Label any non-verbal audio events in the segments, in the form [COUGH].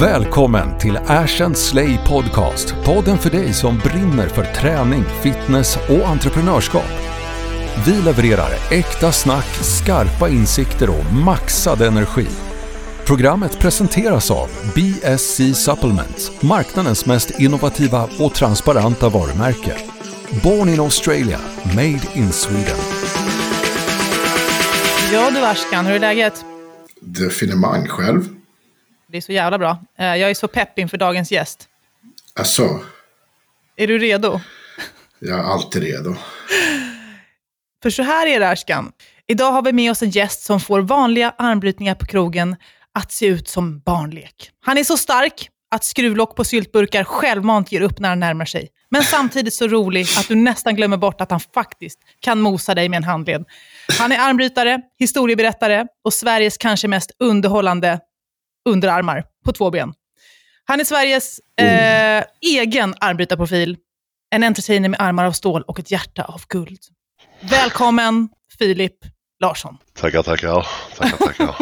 Välkommen till Ash and Slay Podcast. Podden för dig som brinner för träning, fitness och entreprenörskap. Vi levererar äkta snack, skarpa insikter och maxad energi. Programmet presenteras av BSC Supplements, marknadens mest innovativa och transparenta varumärke. Born in Australia, made in Sweden. Ja du Ashkan, hur är läget? Definemang själv. Det är så jävla bra. Eh, Jag är så pepp inför dagens gäst. Alltså, Är du redo? jag är alltid redo. För så här är det Ashkan. Idag har vi med oss en gäst som får vanliga armbrytningar på krogen att se ut som barnlek. Han är så stark att skruvlock på syltburkar självmant ger upp när han närmar sig. Men samtidigt så rolig att du nästan glömmer bort att han faktiskt kan mosa dig med en handled. Han är armbrytare, historieberättare och Sveriges kanske mest underhållande underarmar på två ben. Han är Sveriges eh, egen armbrytarprofil. En entertainer med armar av stål och ett hjärta av guld. Välkommen Filip Larsson. Tackar, tackar. tackar, tackar.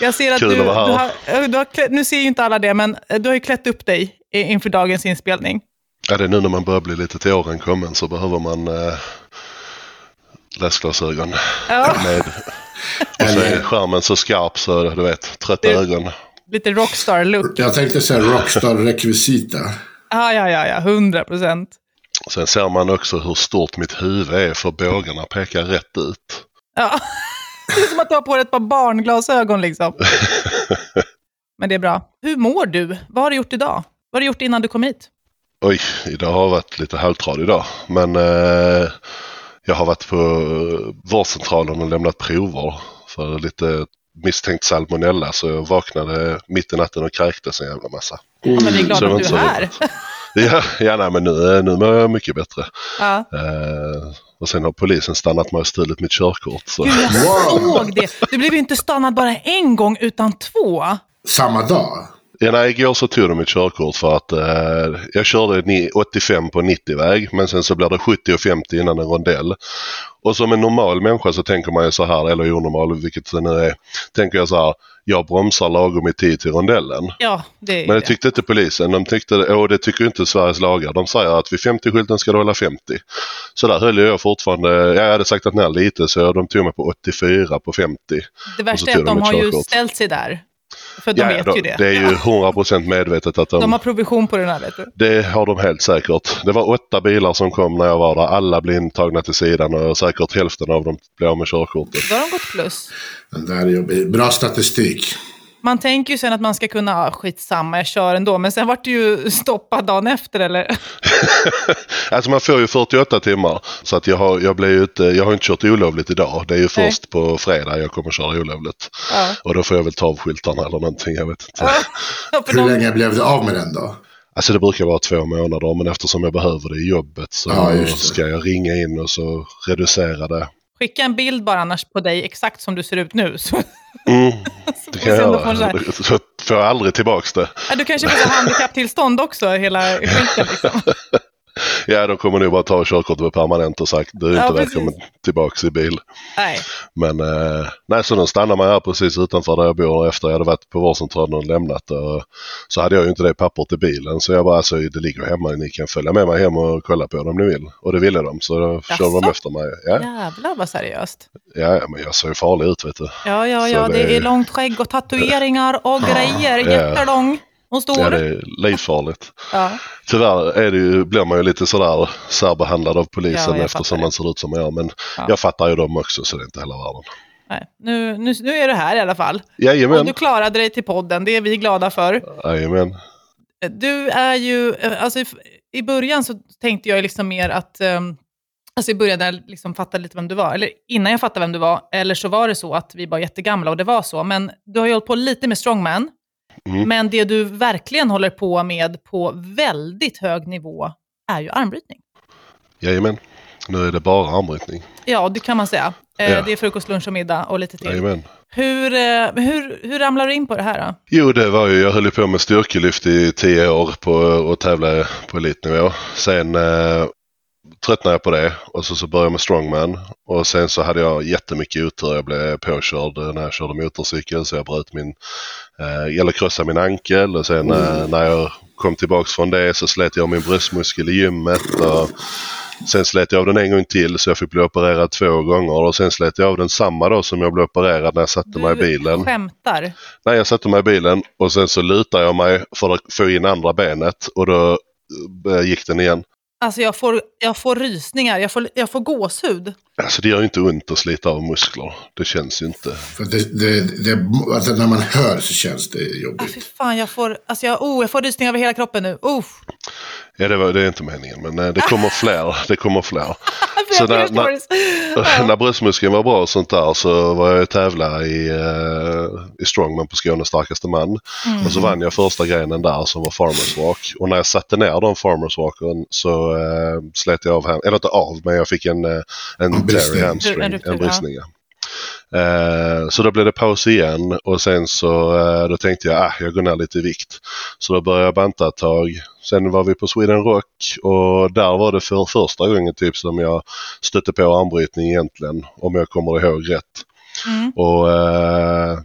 [LAUGHS] Jag ser att Kul du, att vara du, här. har, du har klätt, nu ser ju inte alla det, men du har ju klätt upp dig inför dagens inspelning. Ja, det är nu när man börjar bli lite till åren kommen så behöver man eh, läsglasögon. Ja. Med, [LAUGHS] och så är skärmen så skarp så du vet, trötta Det- ögon. Lite rockstar-look. Jag tänkte säga Rockstar-rekvisita. [LAUGHS] Ja, ja, ja, ja, 100 procent. Sen ser man också hur stort mitt huvud är för bågarna pekar rätt ut. Ja. [LAUGHS] Det är som att du har på dig ett par barnglasögon liksom. Men det är bra. Hur mår du? Vad har du gjort idag? Vad har du gjort innan du kom hit? Oj, idag har varit lite halvtradig idag. Men eh, jag har varit på vårdcentralen och lämnat prover för lite misstänkt salmonella. Så jag vaknade mitt i natten och kräktes en jävla massa. Ja, men vi är glada att du är så här. [LAUGHS] Ja, ja nej, men nu, nu mår jag mycket bättre. Ja. Eh, och sen har polisen stannat mig och stulit mitt körkort. Så. Gud, jag [LAUGHS] såg det. Du blev ju inte stannad bara en gång, utan två. Samma dag. Ja, nej, igår så tog de mitt körkort för att eh, jag körde ni- 85 på 90-väg men sen så blir det 70 och 50 innan en rondell. Och som en normal människa så tänker man ju så här, eller onormal vilket det nu är, tänker jag så här, jag bromsar lagom i tid till rondellen. Ja, det Men det det. tyckte inte polisen. De tyckte, åh det tycker inte Sveriges lagar. De säger att vid 50-skylten ska du hålla 50. Så där höll jag fortfarande, jag hade saktat ner lite så de tog mig på 84 på 50. Det värsta är att de har ju ställt sig där. För de Ja, vet de- ju det. Det är ju 100% medvetet att de, De har provision på den här, vet du. Det har de helt säkert. Det var åtta bilar som kom när jag var där. Alla blev intagna till sidan och säkert hälften av dem blev av med körkortet. Då har de gått plus. Den där är jobbig. Bra statistik. Man tänker ju sen att man ska kunna, ah, skitsamma, jag kör ändå. Men sen vart du ju stoppad dagen efter, eller? [LAUGHS] alltså man får ju 48 timmar. Så att jag har, jag blev ju inte, jag har inte kört olovligt idag. Det är ju Nej. först på fredag jag kommer köra olovligt. Ja. Och då får jag väl ta av skyltarna eller någonting. Jag vet inte. [LAUGHS] Hur länge blev du av med den då? Alltså det brukar vara två månader men eftersom jag behöver det i jobbet så Ja, ska jag ringa in och så reducera det. Skicka en bild bara annars på dig, exakt som du ser ut nu. Så, Mm, [LAUGHS] det kan jag göra. Så får jag aldrig tillbaks det. Ja, du kanske får handikapptillstånd också, hela skiten. Liksom. [LAUGHS] [LAUGHS] Ja, de kommer nog bara ta körkortet permanent och sagt du är Ja, inte precis. välkommen tillbaks i bil. Nej. Men eh, nej, så de stannar mig här precis utanför där jag bor efter jag hade varit på vårdcentralen och lämnat. Och, så hade jag ju inte det pappret i bilen så jag bara alltså det ligger hemma, ni kan följa med mig hem och kolla på det om ni vill. Och det ville de så då körde de efter mig. Ja, Jävlar vad seriöst. ja, men jag ser ju farlig ut vet du. Ja, ja, Så ja, det det- är långt skägg och tatueringar och grejer. Ja. Jättelång och stor. Ja, det är livsfarligt. Ja. Tyvärr är det ju, blir man ju lite sådär särbehandlad av polisen Ja, eftersom man ser ut som man gör. Men Ja. jag fattar ju dem också så det är inte hela världen. Nej. Nu, nu, nu är du här i alla fall. Och Jajamän, du klarade dig till podden, det är vi glada för. jajamän. Du är ju, eh, alltså i, i början så tänkte jag liksom mer att, um, alltså i början där jag liksom fattade lite vem du var, eller innan jag fattade vem du var, eller så var det så att vi var jättegamla och det var så, men du har ju hållit på lite med strongman, Mm. men det du verkligen håller på med på väldigt hög nivå är ju armbrytning. Jajamän. Nu är det bara armbrytning. Ja, det kan man säga. Eh, Ja. Det är frukost, lunch och middag och lite till. Jajamän. Hur, eh, hur, hur ramlar du in på det här då? Jo, det var ju, jag höll på med styrkelyft i tio år på och tävla på elitnivå. Sen eh, tröttnade jag på det och så, så började jag med strongman. Och sen så hade jag jättemycket otur. Jag blev påkörd när jag körde motorcykel så jag bröt min, eh, eller krossade min ankel och sen eh, när jag kom tillbaks från det så slet jag min bröstmuskel i gymmet. Och sen slet jag av den en gång till så jag fick bli opererad två gånger och sen slet jag av den samma dag som jag blev opererad när jag satte mig i bilen. skämtar. Nej, jag satte mig i bilen och sen så lutade jag mig för att få in andra benet och då eh, gick den igen. Alltså jag får, jag får rysningar, jag får, jag får gåshud. Alltså det gör ju inte ont att slita av muskler. Det känns ju inte. För det, det, det, alltså när man hör så känns det Ah, fy jobbigt. fan, jag får, alltså jag, oh, jag får rysningar över hela kroppen nu. Oh. Ja, det, var, det är inte meningen men eh, det kommer fler. Det kommer fler. [LAUGHS] Jag Så får när- stories. När bröstmuskeln var bra och sånt där så var jag och tävla i, uh, i strongman på Skånes starkaste man. Och så vann jag första grenen där som var farmers walk. Och när jag satte ner de farmers walken så uh, slet jag av, eller inte av, men jag fick en, uh, en En bristning. hamstring, En ja. bristning. ja. Eh, så då blev det paus igen och sen så eh, då tänkte jag ah, jag går ner lite i vikt. Så då började jag banta ett tag. Sen var vi på Sweden Rock och där var det för första gången typ som jag stötte på armbrytning egentligen om jag kommer ihåg rätt. Mm. Och eh,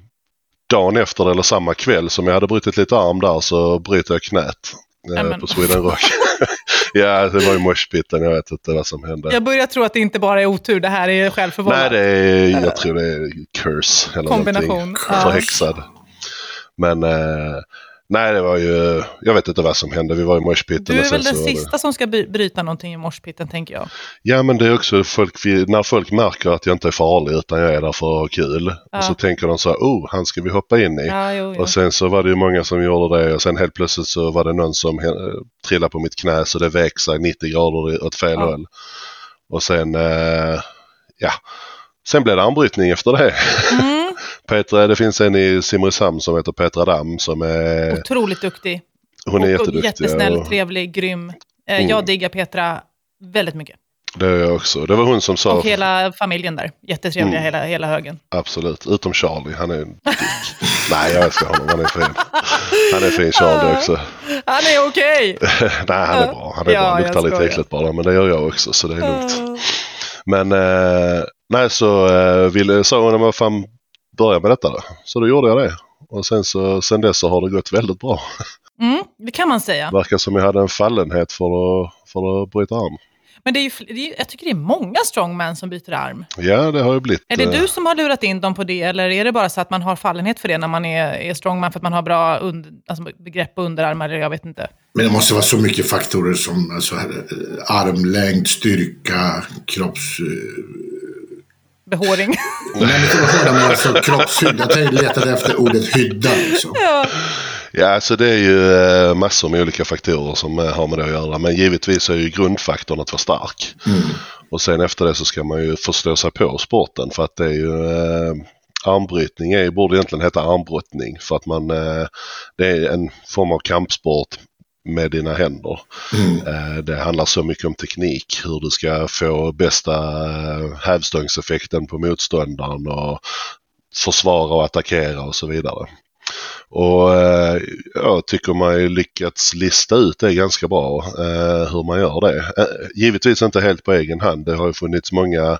dagen efter eller samma kväll som jag hade brutit lite arm där så bryter jag knät eh, på Sweden Rock. [LAUGHS] ja, det var ju moshpiten, jag vet inte vad som hände. Jag börjar tro att det inte bara är otur, det här är självförvållat. Nej, det är, jag tror det är curse eller Kombination. någonting. Förhäxad. Men eh, nej, det var ju, jag vet inte vad som hände. Vi var i moshpiten Du är väl den var det- sista som ska bryta någonting i morspitten, tänker jag. Ja, men det är också folk, när folk märker att jag inte är farlig utan jag är där för att ha kul. Ja. Och så tänker de så här, oh, han ska vi hoppa in i. Ja, jo, jo. Och sen så var det ju många som gjorde det och sen helt plötsligt så var det någon som trillade på mitt knä så det vek sig 90 grader åt fel Ja. håll. Och sen, eh, ja, sen blev det armbrytning efter det. Mm, Petra, det finns en i Simrishamn som heter Petra Dam som är, otroligt duktig. hon är och, och jätteduktig. jättesnäll, och trevlig, grym. Eh, Mm. Jag diggar Petra väldigt mycket. det är jag också. Det var hon som sa, Och hela familjen där. Jättetrevliga, Mm. hela, hela högen. absolut, utom Charlie, han är. [LAUGHS] Nej, jag älskar honom, han är fin. Han är fin Charlie också. Han är okej! [LAUGHS] Nej, han är bra. Han är Ja, bra. Luktar lite äckligt bara, men det gör jag också så det är lugnt. Men eh, nej, så eh, ville, sa hon, vad fan, börja med detta då. Så då gjorde jag det. Och sen, så, sen dess så har det gått väldigt bra. Mm, det kan man säga. Verkar som jag hade en fallenhet för att, för att bryta arm. Men det är ju, det är, jag tycker det är många strongman som byter arm. Ja, det har ju blivit. Är det eh, du som har lurat in dem på det, eller är det bara så att man har fallenhet för det när man är, är strongman för att man har bra und, alltså begrepp på underarmar, eller jag vet inte. Men det måste vara så mycket faktorer som alltså, eh, armlängd, styrka, kropps... eh, Behåring. [LAUGHS] Men alltså kroppshydda. Jag letade efter ordet hydda. Liksom. ja. Ja, så det är ju eh, massor med olika faktorer som eh, har med det att göra. Men givetvis är ju grundfaktorn att vara stark. Mm. Och sen efter det så ska man ju förstå sig på sporten för att det är ju eh, armbrytning är, borde egentligen heta armbrottning för att man det är en form av kampsport med dina händer. Mm. Eh, det handlar så mycket om teknik, hur du ska få bästa eh, hävstångseffekten på motståndaren och försvara och attackera och så vidare. Och eh, jag tycker man har lyckats lista ut det ganska bra eh, hur man gör det. Eh, givetvis inte helt på egen hand. Det har ju funnits många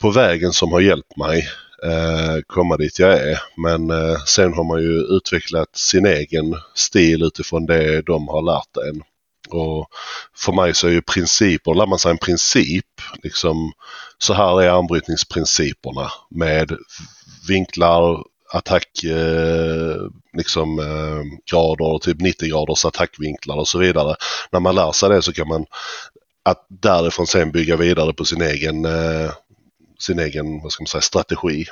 på vägen som har hjälpt mig eh, komma dit jag är. Men eh, sen har man ju utvecklat sin egen stil utifrån det de har lärt en. Och för mig så är ju principer, lär man sig en princip, liksom så här är armbrytningsprinciperna med vinklar, attack, eh, liksom eh, grader, typ 90 graders attackvinklar och så vidare. När man lär sig det så kan man att därifrån sen bygga vidare på sin egen, eh, sin egen vad ska man säga, strategi.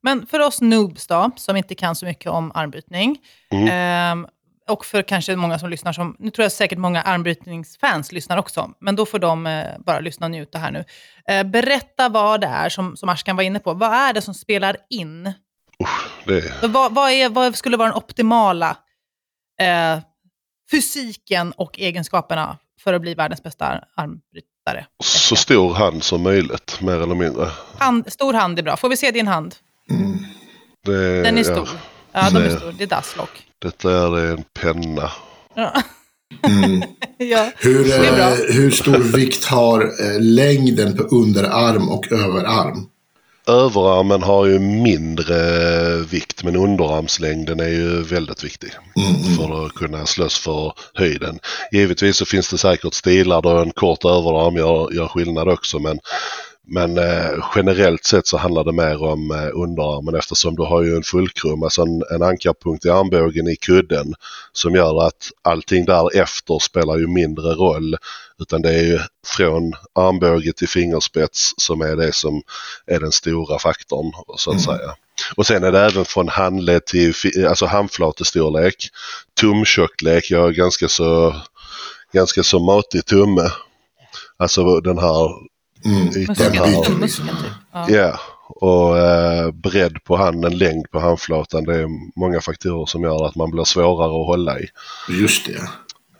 Men för oss noobs då, som inte kan så mycket om armbrytning, Mm. ehm, och för kanske många som lyssnar som, nu tror jag säkert många armbrytningsfans lyssnar också, men då får de eh, bara lyssna och njuta här nu. Eh, berätta vad det är, som, som Ashkan var inne på, vad är det som spelar in? Det, Vad, vad, är, vad skulle vara den optimala eh, fysiken och egenskaperna för att bli världens bästa ar- armbrytare? så stor hand som möjligt, mer eller mindre. Hand, stor hand är bra. Får vi se din hand? Det, Den är ja, stor. Ja, de är Det- stor. Det är dasslock. detta är en penna. Ja. Mm. [LAUGHS] ja. Hur, är eh, hur stor vikt har eh, längden på underarm och överarm? Överarmen har ju mindre vikt men underarmslängden är ju väldigt viktig för att kunna slåss för höjden. Givetvis så finns det säkert stilar där en kort överarm gör, gör skillnad också men, men eh, generellt sett så handlar det mer om eh, underarmen eftersom du har ju en fullkrum, alltså en, en ankarpunkt i armbågen i kudden som gör att allting därefter spelar ju mindre roll utan det är ju från armbåge till fingerspets som är det som är den stora faktorn så att säga. Och sen är det även från handled till alltså handflatestorlek, tumtjocklek, jag är ganska så, ganska så matig tumme. Alltså den här Mm. ytan Muskeln, här. tummuskeln typ. Ja. Ja, och eh, bredd på handen, längd på handflatan. Det är många faktorer som gör att man blir svårare att hålla i. Just det.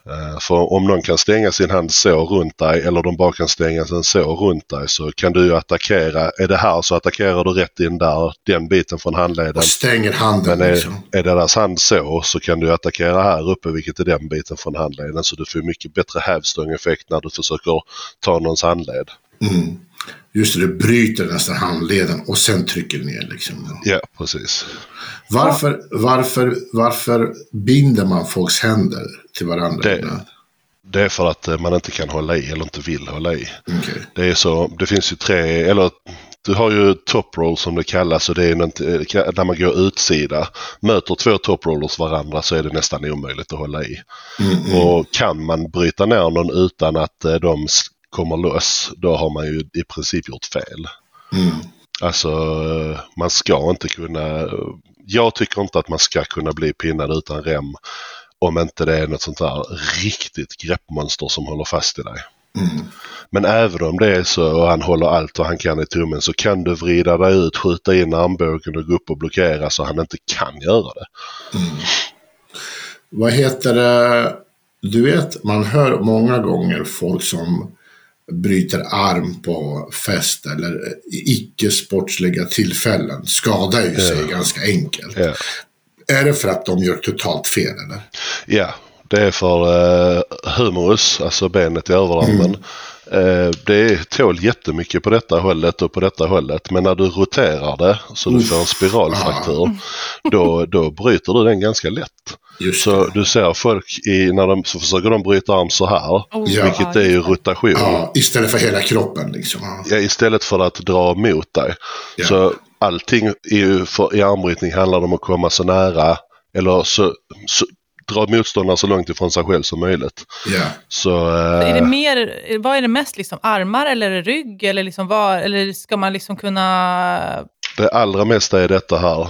Eh, för om någon kan stänga sin hand så runt dig eller de bara kan stänga den så runt dig så kan du ju attackera. Är det här så attackerar du rätt in där, den biten från handleden. Och stänger handen Men är, liksom. är deras hand så så kan du attackera här uppe vilket är den biten från handleden. Så du får mycket bättre hävstångeffekt när du försöker ta någons handled. Mm. Just det, du bryter nästan handleden och sen trycker ner liksom. Ja, precis. Varför, varför, varför binder man folks händer till varandra? Det- Det är för att eh, man inte kan hålla i eller inte vill hålla i. Okej. Det är så, det finns ju tre, eller du har ju top roll som det kallas och det är inte, när man går utsida. Möter två top rollers varandra så är det nästan omöjligt att hålla i. Mm, Och kan man bryta ner någon utan att eh, de kommer loss, då har man ju i princip gjort fel. Mm. Alltså, eh, man ska inte kunna... Jag tycker inte att man ska kunna bli pinnad utan rem om inte det är något sånt där riktigt greppmonster som håller fast i dig. Mm. Men även om det är så och han håller allt vad han kan i tummen så kan du vrida dig ut, skjuta in armbågen och gå upp och blockera så han inte kan göra det. Vad heter det? Du vet, man hör många gånger folk som bryter arm på fest eller icke-sportsliga tillfällen skadar ju sig ganska enkelt. Ja. Är det för att de gör totalt fel eller? Ja, det är för uh, humerus, alltså benet i överarmen. Eh, det tål jättemycket på detta hållet och på detta hållet. Men när du roterar det så du Uff. får en spiralfraktur, då, då bryter du den ganska lätt. Just Så det. du ser folk i, när de så försöker de bryta arm så här, Oh, Ja. vilket är ju rotation. Ja, istället för hela kroppen liksom. Ja. Ja, istället för att dra mot dig. Ja. Så allting i, för, i armbrytning handlar om att komma så nära eller så, så dra motståndaren så långt ifrån sig själv som möjligt. Ja. Så Är det eh, mer, vad är det mest, liksom, armar eller rygg? Eller, liksom vad, eller ska man liksom kunna... det allra mesta är detta här.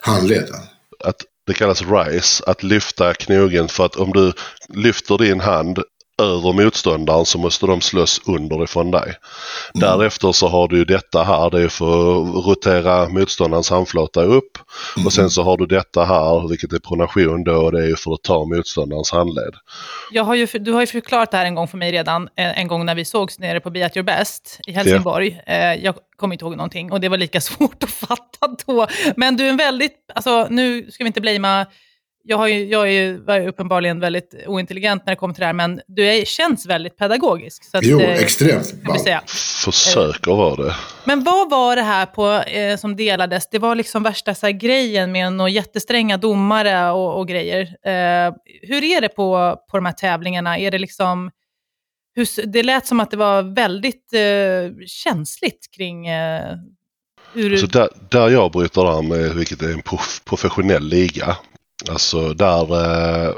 Handleden. Att det kallas rise, att lyfta knogen för att om du lyfter din hand över motståndaren så måste de slåss underifrån dig. Därefter så har du ju detta här, det är för att rotera motståndarens handflata upp. Och sen så har du detta här, vilket är pronation då, och det är ju för att ta motståndarens handled. Jag har ju, du har ju förklarat det här en gång för mig redan, en, gång när vi sågs nere på Be At Your Best i Helsingborg. Eh, jag kommer inte ihåg någonting och det var lika [LAUGHS] svårt att fatta då. Men du är en väldigt, alltså nu ska vi inte blamea, jag, har ju, jag är ju uppenbarligen väldigt ointelligent när det kommer till det här, men du är, känns väldigt pedagogisk. Så att, Jo, eh, extremt. kan vi säga. Försöker vara det. Men vad var det här på, eh, som delades? Det var liksom värsta så här, grejen med några jättestränga domare och, och grejer. Eh, hur är det på, på de här tävlingarna? Är det liksom... Hur, det lät som att det var väldigt eh, känsligt kring eh, hur... Så där, där jag bryter arm, vilket är en prof, professionell liga, alltså där eh,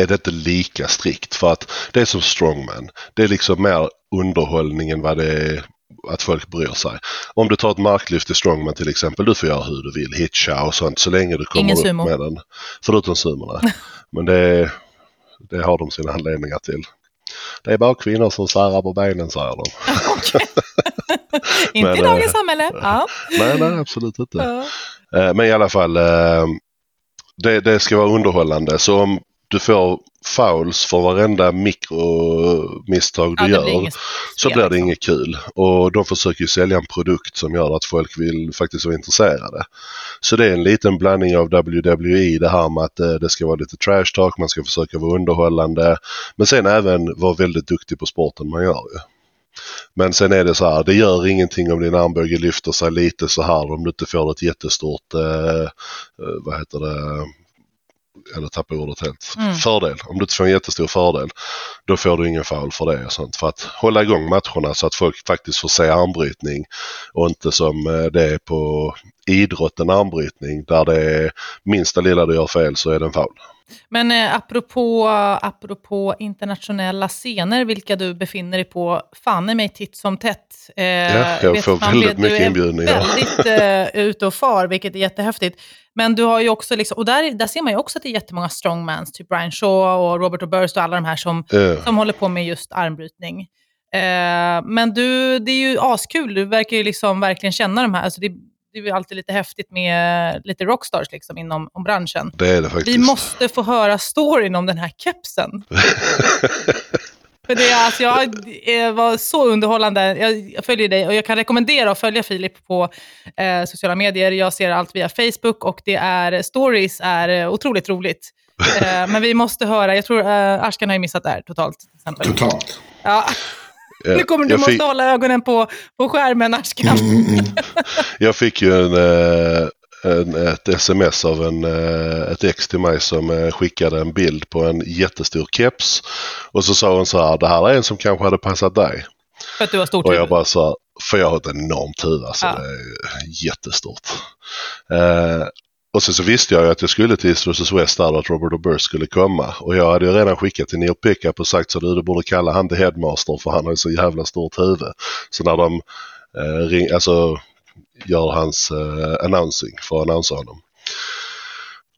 är det inte lika strikt för att det är som strongman. Det är liksom mer underhållning än vad det är att folk bryr sig. Om du tar ett marklyft i strongman till exempel, du får göra hur du vill, hitcha och sånt så länge du kommer Ingen upp sumo. med den. Förutom sumorna. [LAUGHS] Men det, det har de sina anledningar till. Det är bara kvinnor som särar på benen säger de. [LAUGHS] [LAUGHS] inte men, i dagens eh, samhälle. Ja. Nej, nej absolut inte. Ja. Eh, Men i alla fall, eh, det, det ska vara underhållande. Så om du får fouls för varenda mikromisstag du Ja, blir gör så blir det liksom. inget kul. Och de försöker ju sälja en produkt som gör att folk vill faktiskt vara intresserade. Så det är en liten blandning av WWE det här med att eh, det ska vara lite trash talk, man ska försöka vara underhållande. Men sen även vara väldigt duktig på sporten man gör ju. Men sen är det så här, det gör ingenting om din armbåge lyfter sig lite så här om du inte får ett jättestort, eh, eh, vad heter det, eller tappar ordet helt, Mm. fördel. Om du inte får en jättestor fördel, då får du ingen foul för det och sånt. För att hålla igång matcherna så att folk faktiskt får se armbrytning och inte som eh, det är på idrotten armbrytning där det är minsta lilla du gör fel så är det en foul. Men eh, apropå, apropå internationella scener, vilka du befinner dig på, fan i mig titt som tätt. Eh, Ja, jag får fan, väldigt mycket du är inbjudningar. väldigt eh, ute och far, vilket är jättehäftigt. Men du har ju också, liksom, och där, där ser man ju också att det är jättemånga strongmans, typ Brian Shaw och Robert Oberst och alla de här som, Eh, som håller på med just armbrytning. Eh, men du, det är ju askul, du verkar ju liksom verkligen känna de här, alltså det, det är ju alltid lite häftigt med lite rockstars liksom inom om branschen. det är det faktiskt. Vi måste få höra storyn om den här kepsen. [LAUGHS] För det, är, alltså, jag var så underhållande. Jag, jag följer dig och jag kan rekommendera att följa Filip på eh, sociala medier. Jag ser allt via Facebook och det är, stories är eh, otroligt roligt. [LAUGHS] Eh, men vi måste höra, jag tror eh, Ashkan har ju missat det här totalt. Totalt. Ja, nu kommer du måste fick- hålla ögonen på, på skärmen Ashkan. Mm, mm, mm. Jag fick ju en, eh, en, ett sms av en, eh, ett ex till mig som eh, skickade en bild på en jättestor keps. Och så sa hon så här, det här är en som kanske hade passat dig. För att du har stort Och jag bara så här, för jag har ett enormt huvud alltså. Ja. Det är jättestort. Eh, och sen så visste jag ju att jag skulle till East vs West där och att Robert O'Burr skulle komma. Och jag hade ju redan skickat till Neil Pickup och sagt så du, du borde kalla han till headmaster för han har ju så jävla stort huvud. Så när de eh, ring, alltså, gör hans eh, annonsing för att annonsera honom.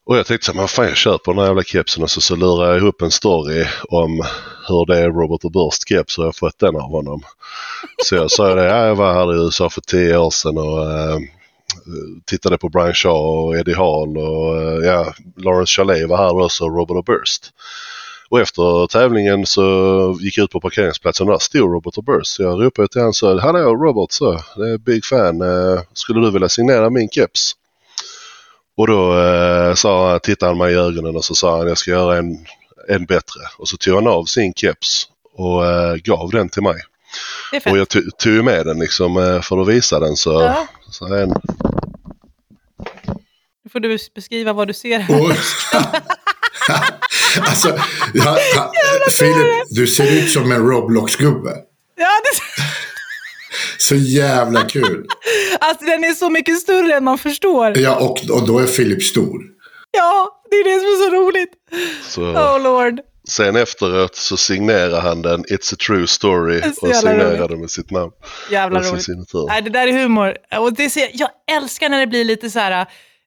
Och jag tänkte så här, men fan jag köper den här jävla kepsen och så, så lurar jag ihop en story om hur det är Robert O'Burst keps och jag har fått den av honom. Så jag sa det, ja, jag var här i USA för tio år sedan och eh, Eh, tittade på Brian Shaw och Eddie Hall och eh, ja, Lawrence Chalet var här också och Robert Burst. Och efter tävlingen så gick jag ut på parkeringsplatsen och där stod Robert Burst. Så jag ropade till honom och sa, Hallå Robert, så, det är Big Fan. Eh, skulle du vilja signera min keps? Och då eh, sa, han- tittade han mig i ögonen och så sa han jag ska göra en, en bättre. Och så tog han av sin keps och eh, gav den till mig. Är. Och jag to- tog ju med den liksom eh, för att visa den. Så, Ja. så en, Nu får du beskriva vad du ser här. Och, [LAUGHS] alltså, ja, ja, [LAUGHS] Filip, du ser ut som en Roblox-gubbe. Ja, det, [LAUGHS] Så jävla kul. alltså den är så mycket större än man förstår. Ja, och, och då är Filip stor. Ja, det är det som är så roligt. så, Oh lord. Sen efteråt så signerade han den It's a true story och roligt. den med sitt namn. Jävla roligt. signatur. Nej, det där är humor. Och det ser, jag älskar när det blir lite så här,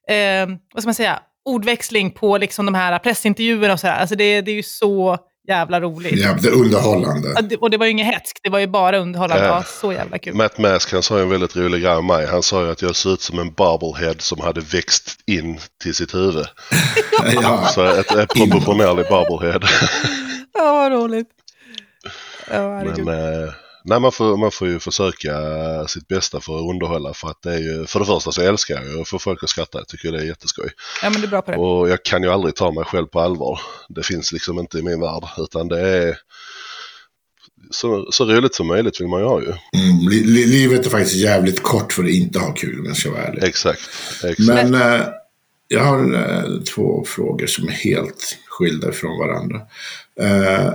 eh, vad ska man säga, ordväxling på liksom de här pressintervjuerna och så här. Alltså det, det är ju så jävla roligt. Ja, det är underhållande. Ja, det- Och det var ju inget hetskt, det var ju bara underhållande. Ja. Ja. Så jävla kul. Matt Mask han sa ju en väldigt rolig grej om mig. Han sa ju att jag ser ut som en bobblehead som hade växt in till sitt huvud. [LAUGHS] Ja, Så ett, ett proportionerlig bobblehead. Ja, vad roligt. Ja. Men eh, nej, man, får, man får ju försöka sitt bästa för att underhålla. För att det är ju, för det första så älskar jag ju att få folk att skratta. Jag tycker det är jätteskoj. ja, men du är bra på det. Och jag kan ju aldrig ta mig själv på allvar. Det finns liksom inte i min värld. Utan det är så, så roligt som möjligt vill man ju ha ju. mm, li, li, livet är faktiskt jävligt kort för att inte ha kul om jag ska vara ärlig. Exakt. exakt. Men eh, jag har eh, två frågor som är helt skilda från varandra. Eh,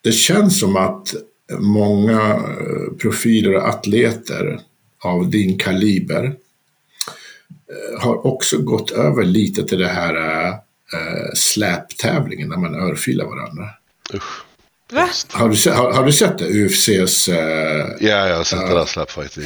det känns som att många eh, profiler och atleter av din kaliber eh, har också gått över lite till det här eh, släptävlingen när man örfilar varandra. Usch. Va? Har du, har, har du sett det? UFCs... Eh, Ja, jag har sett det där slapfighting.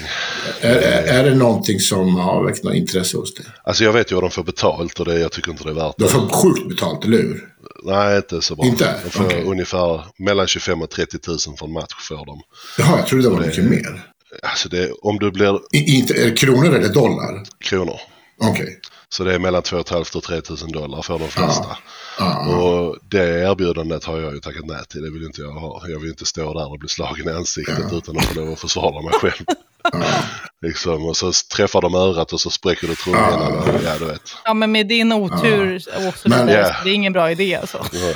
är, är det någonting som har väckt något intresse hos dig? Alltså jag vet ju vad de får betalt och det, jag tycker inte det är värt Du det. har fått sjukt betalt, eller hur? Nej, inte så bra. Inte? De får Okej. ungefär mellan 25 och 30 000 för en match får de. Jaha, jag trodde det var mycket mer. Alltså det, om du blir I, inte, är det kronor eller dollar? kronor. Okej. Så det är mellan 2 500 och 3 000 dollar för de flesta. Ja. Ja. Och det erbjudandet har jag ju tackat nej till. Det vill inte jag ha. Jag vill inte stå där och bli slagen i ansiktet Ja. utan att få lov att försvara mig själv. [LAUGHS] Ja. liksom, och så träffar de örat och så spräcker du trumhinnan. Ja. och- Ja, du vet. Ja, men med din otur och så Men- Ja. så det är ingen bra idé alltså. Ja.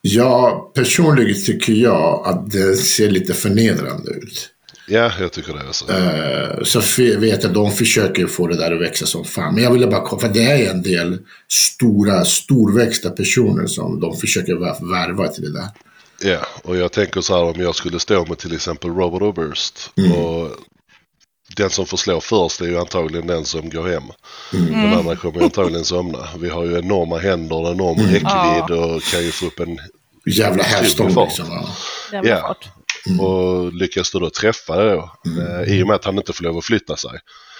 Ja, personligen tycker jag att det ser lite förnedrande ut. Ja, jag tycker det. Också. Eh, Så f- vet jag att de försöker ju få det där att växa som fan. Men jag ville bara för det är en del stora, storväxta personer som de försöker vär- värva till det där. Ja, och jag tänker så här om jag skulle stå med till exempel Robert Oberst och den som får slå först är ju antagligen den som går hem. Den andra kommer ju antagligen somna. Vi har ju enorma händer, enorm räckvidd och kan ju få upp en... Jävla hävstång liksom. Ja. Jävla Fart. Och lyckas du då träffa det då, eh, i och med att han inte får lov att flytta sig.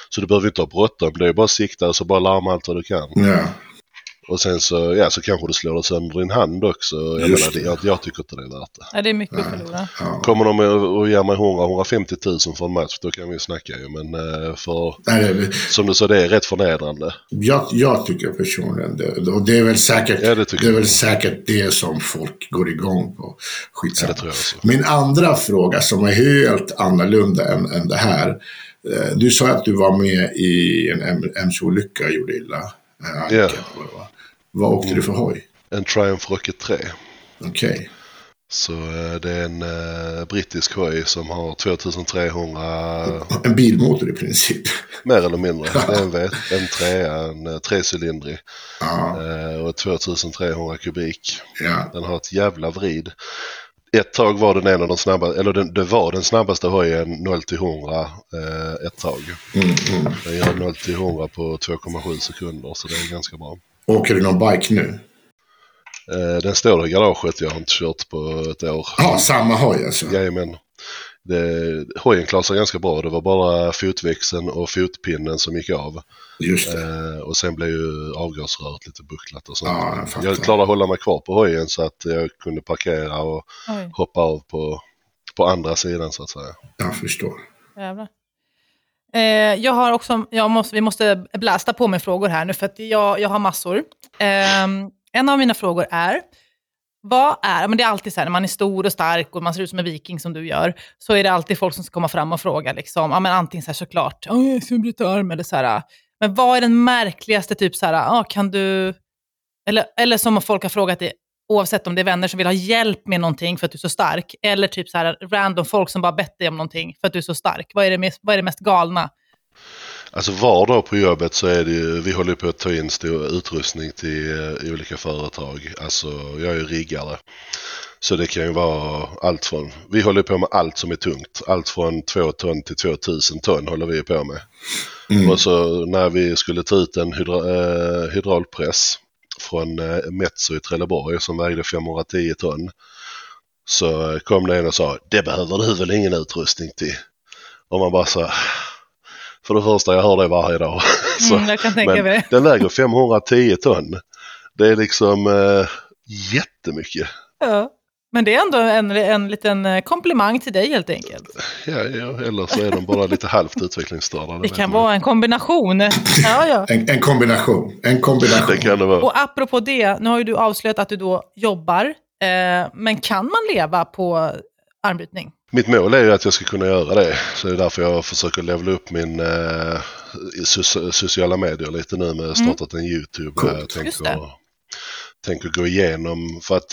Så du behöver inte ha bråttom, det är bara att sikta och så bara larma allt vad du kan. Ja. Och sen så, ja, så kanske du slår sönder din hand också. Jag, menar, det, jag, jag tycker inte det är värt det. Ja, det är mycket att förlora. Ja. Kommer de och- ger mig 100-150 000 för en match, då kan vi snacka ju. Men eh, för, Nej, det- som du sa, det är rätt förnedrande. Jag, jag tycker personligen det. Och det är väl säkert, Ja, det det är väl säkert det som folk går igång på. Ja, Skitsamma. det tror jag också. Min andra fråga som är helt annorlunda än, än det här. Eh, Du sa att du var med i en MC-olycka och gjorde illa. eh, Ja. var. Vad åkte du för hoj? En Triumph Rocket 3. Okej. Så eh, det är en eh, brittisk hoj som har 2300, En bilmotor i princip. mer eller mindre. [LAUGHS] Det är en, v, en trea, en eh, trecylindrig Ja, eh, och 2300 kubik. ja. Den har ett jävla vrid. Ett tag var den en av de snabbaste, eller den, det var den snabbaste hojen 0 till 100 eh, ett tag. Mm, mm. Den gör 0 till 100 på 2,7 sekunder så det är ganska bra. Åker du någon bike nu? Eh, den står i garaget, jag har inte kört på ett år. Ja, samma hoj alltså. Jajamän. Det, hojen klarade sig ganska bra. Det var bara fotväxeln och fotpinnen som gick av. Just det. Eh, och sen blev ju avgasröret lite bucklat och sånt. Ja, jag fattar. jag klarade att hålla mig kvar på hojen så att jag kunde parkera och Oj, hoppa av på, på andra sidan så att säga. Jag förstår. jävlar. Eh, jag har också, jag måste, vi måste blästa på med frågor här nu, för att jag, jag har massor. Eh, en av mina frågor är, vad är, men det är alltid så här, när man är stor och stark och man ser ut som en viking som du gör, så är det alltid folk som ska komma fram och fråga, liksom, ja, men antingen så här såklart, oh, jag ska bryta arm, eller så här, men vad är den märkligaste, typ så här, ah, kan du, eller, eller som folk har frågat dig, oavsett om det är vänner som vill ha hjälp med någonting för att du är så stark, eller typ så här random folk som bara bett dig om någonting för att du är så stark. Vad är det mest, vad är det mest galna? Alltså var dag på jobbet så är det ju, vi håller på att ta in stor utrustning till eh, olika företag. Alltså jag är ju riggare. Så det kan ju vara allt från, vi håller på med allt som är tungt. Allt från 2 ton till 2000 ton håller vi på med. Mm. Och så när vi skulle ta ut en hydra, eh, hydraulpress från eh, Metso i Trelleborg som vägde 510 ton. Så kom det en och sa, det behöver du väl ingen utrustning till? Och man bara så, för det första jag hör det varje dag. [LAUGHS] så, Mm, men mig. den väger 510 ton. Det är liksom eh, jättemycket. Ja. Men det är ändå en, en liten eh, komplimang till dig helt enkelt. Ja, ja, eller så är de bara lite halvt utvecklingsstörda. Det kan vara en kombination. Ja, ja. En, en kombination. En kombination. Det kan det vara. Och apropå det, nu har ju du avslöjat att du då jobbar, eh, men kan man leva på armbrytning? Mitt mål är ju att jag ska kunna göra det. Så det är därför jag försöker levela upp min eh, so- sociala medier lite nu med startat en YouTube. Coolt. Jag Mm. Just det. tänker, tänker gå igenom för att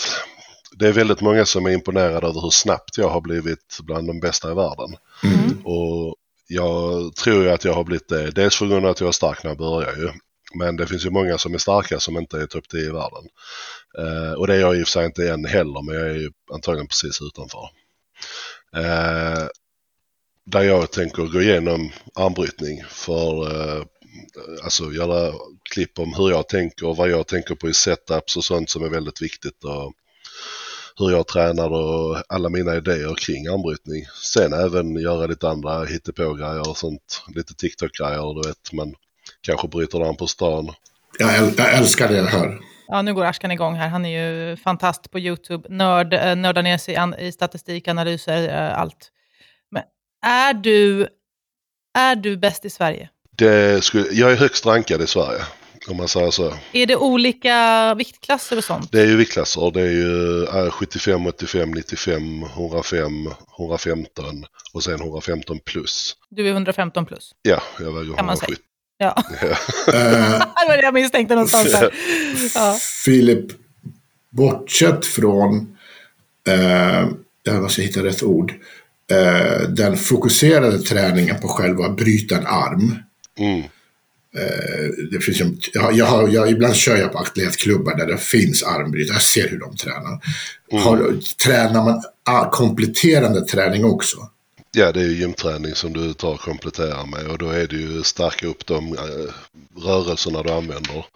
det är väldigt många som är imponerade över hur snabbt jag har blivit bland de bästa i världen. Mm. Och jag tror ju att jag har blivit det. Dels för grund av att jag var stark när jag började ju. Men det finns ju många som är starka som inte är topp 10 i världen. Eh, och det är jag i och för sig inte än heller, men jag är ju antagligen precis utanför. Eh, där jag tänker gå igenom armbrytning för eh, alltså göra klipp om hur jag tänker och vad jag tänker på i setups och sånt som är väldigt viktigt och hur jag tränar och alla mina idéer kring armbrytning. Sen även göra lite andra hittepå-grejer och sånt, lite TikTok-grejer du vet, men kanske bryter den på stan. Jag, äl- jag älskar det hör. Ja, nu går Ashkan igång här. Han är ju fantast på YouTube. Nörd, eh, nördar ner sig i statistik, analyser, eh, allt. Men är du, är du bäst i Sverige? Det skulle, jag är högst rankad i Sverige. Om man säger så. Är det olika viktklasser och sånt? Det är ju viktklasser. Det är ju eh, 75, 85, 95, 105, 115 och sen 115 plus. Du är 115 plus. Ja, jag väger Kan man säga. 170. Ja, [LAUGHS] [LAUGHS] det var det jag misstänkte någonstans. Ja. Filip, bortsett från, eh, jag måste hitta rätt ord, eh, den fokuserade träningen på själva bryta en arm. Mm. Eh, det finns ju, jag, jag jag, ibland kör jag på atletklubbar där det finns armbrytare. Jag ser hur de tränar. Har, tränar man ah, kompletterande träning också? Ja, det är ju gymträning som du tar och kompletterar med och då är det ju stärka upp de eh, rörelserna du använder.